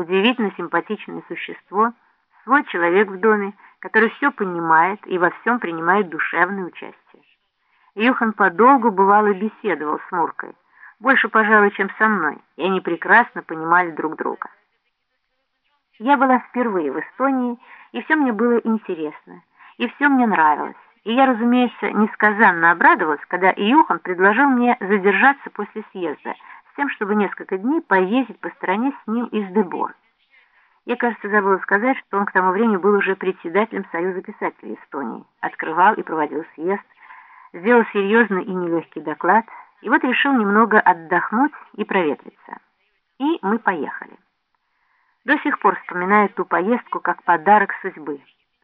удивительно симпатичное существо, свой человек в доме, который все понимает и во всем принимает душевное участие. Юхан подолгу бывало беседовал с Муркой, больше, пожалуй, чем со мной, и они прекрасно понимали друг друга. Я была впервые в Эстонии, и все мне было интересно, и все мне нравилось. И я, разумеется, несказанно обрадовалась, когда Юхан предложил мне задержаться после съезда, с тем, чтобы несколько дней поездить по стране с ним из Дебор. Я, кажется, забыла сказать, что он к тому времени был уже председателем Союза писателей Эстонии, открывал и проводил съезд, сделал серьезный и нелегкий доклад, и вот решил немного отдохнуть и проветриться. И мы поехали. До сих пор вспоминаю ту поездку как подарок судьбы.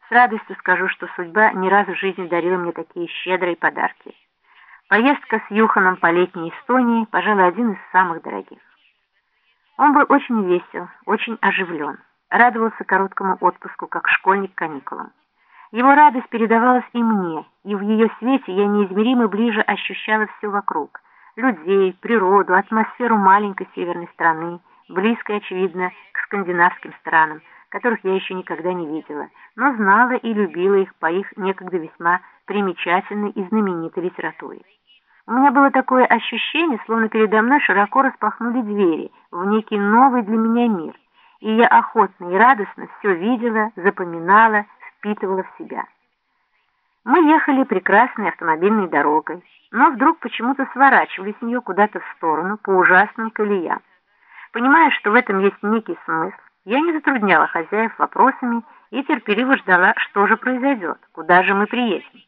С радостью скажу, что судьба ни разу в жизни дарила мне такие щедрые подарки. Поездка с Юханом по летней Эстонии, пожалуй, один из самых дорогих. Он был очень весел, очень оживлен, радовался короткому отпуску, как школьник каникулам. Его радость передавалась и мне, и в ее свете я неизмеримо ближе ощущала все вокруг. Людей, природу, атмосферу маленькой северной страны, близкой, очевидно, к скандинавским странам, которых я еще никогда не видела, но знала и любила их по их некогда весьма примечательной и знаменитой литературе. У меня было такое ощущение, словно передо мной широко распахнули двери в некий новый для меня мир, и я охотно и радостно все видела, запоминала, впитывала в себя. Мы ехали прекрасной автомобильной дорогой, но вдруг почему-то сворачивали с нее куда-то в сторону по ужасным колеям. Понимая, что в этом есть некий смысл, я не затрудняла хозяев вопросами и терпеливо ждала, что же произойдет, куда же мы приедем.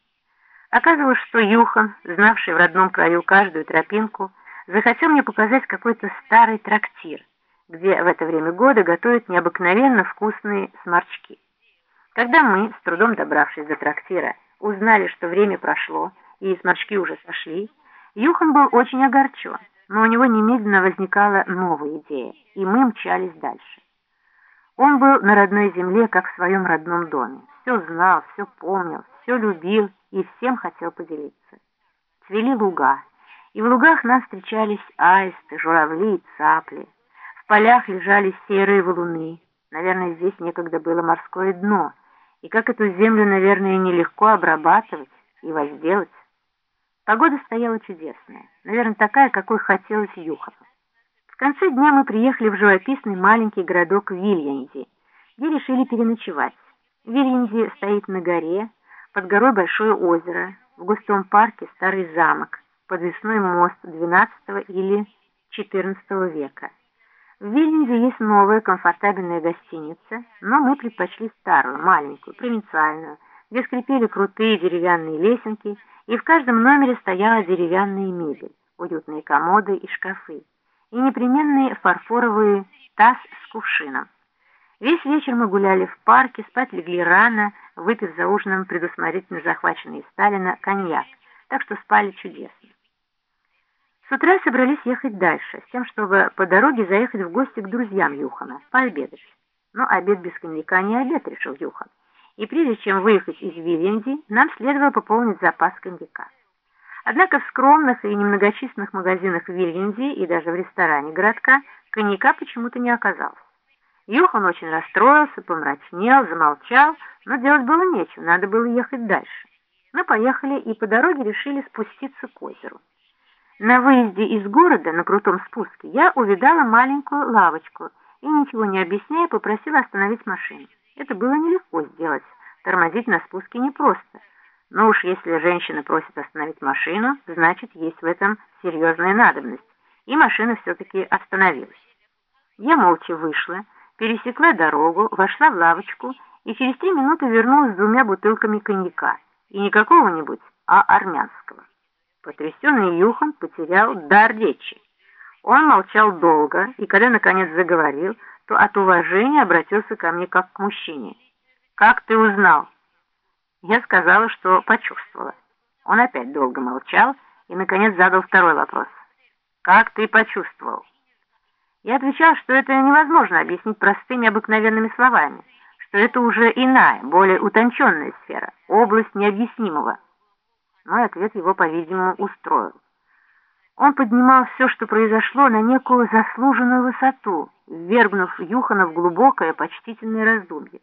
Оказывалось, что Юхан, знавший в родном краю каждую тропинку, захотел мне показать какой-то старый трактир, где в это время года готовят необыкновенно вкусные сморчки. Когда мы, с трудом добравшись до трактира, узнали, что время прошло и сморчки уже сошли, Юхан был очень огорчен, но у него немедленно возникала новая идея, и мы мчались дальше. Он был на родной земле, как в своем родном доме, все знал, все помнил, все любил и всем хотел поделиться. Цвели луга, и в лугах нас встречались аисты, журавли и цапли. В полях лежали серые валуны. Наверное, здесь некогда было морское дно, и как эту землю, наверное, нелегко обрабатывать и возделать. Погода стояла чудесная, наверное, такая, какой хотелось Юхову. В конце дня мы приехали в живописный маленький городок Вильянзи, где решили переночевать. Вильянзи стоит на горе, под горой большое озеро, в густом парке старый замок, подвесной мост XII или XIV века. В Вильнюсе есть новая комфортабельная гостиница, но мы предпочли старую, маленькую, провинциальную, где скрипели крутые деревянные лесенки, и в каждом номере стояла деревянная мебель, уютные комоды и шкафы, и непременные фарфоровые таз с кувшином. Весь вечер мы гуляли в парке, спать легли рано, выпив за ужином предусмотрительно захваченный из Сталина коньяк, так что спали чудесно. С утра собрались ехать дальше, с тем, чтобы по дороге заехать в гости к друзьям Юхана, пообедать. Но обед без коньяка не обед, решил Юхан. И прежде чем выехать из Вильянди, нам следовало пополнить запас коньяка. Однако в скромных и немногочисленных магазинах в Вильянди и даже в ресторане городка коньяка почему-то не оказалось. Юхан очень расстроился, помрачнел, замолчал, но делать было нечего, надо было ехать дальше. Мы поехали и по дороге решили спуститься к озеру. На выезде из города на крутом спуске я увидала маленькую лавочку и, ничего не объясняя, попросила остановить машину. Это было нелегко сделать, тормозить на спуске непросто. Но уж если женщина просит остановить машину, значит, есть в этом серьезная надобность, и машина все-таки остановилась. Я молча вышла, пересекла дорогу, вошла в лавочку и через три минуты вернулась с двумя бутылками коньяка. И не какого-нибудь, а армянского. Потрясенный Юхан потерял дар речи. Он молчал долго, и когда наконец заговорил, то от уважения обратился ко мне как к мужчине. «Как ты узнал?» Я сказала, что почувствовала. Он опять долго молчал и, наконец, задал второй вопрос. «Как ты почувствовал?» Я отвечал, что это невозможно объяснить простыми обыкновенными словами, что это уже иная, более утонченная сфера, область необъяснимого. Мой ответ его, по-видимому, устроил. Он поднимал все, что произошло, на некую заслуженную высоту, ввергнув Юхана в глубокое почтительное раздумье.